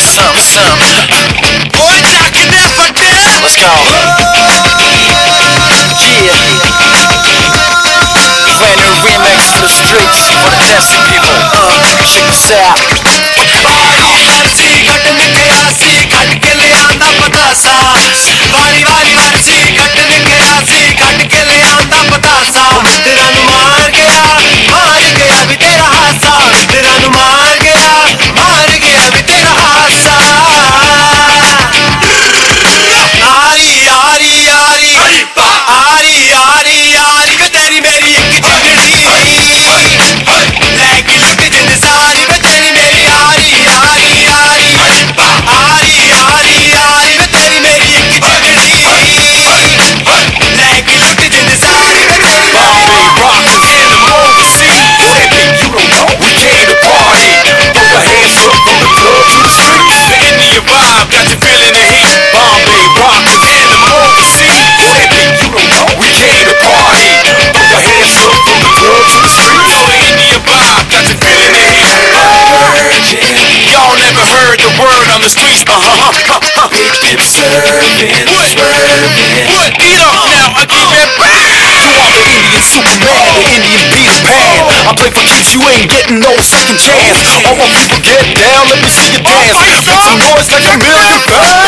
some. Boy, talking that for that. Let's go. Yeah. Brand new remix for the streets, for the dancing people. Uh, check this out. the word on the streets. Uh huh. We've been serving, Eat up uh-huh. now. I uh-huh. back. The Superman, the I play for keeps. You ain't getting no second chance. Oh, All my people get down. Let me see you oh, dance. Make some noise like a real good.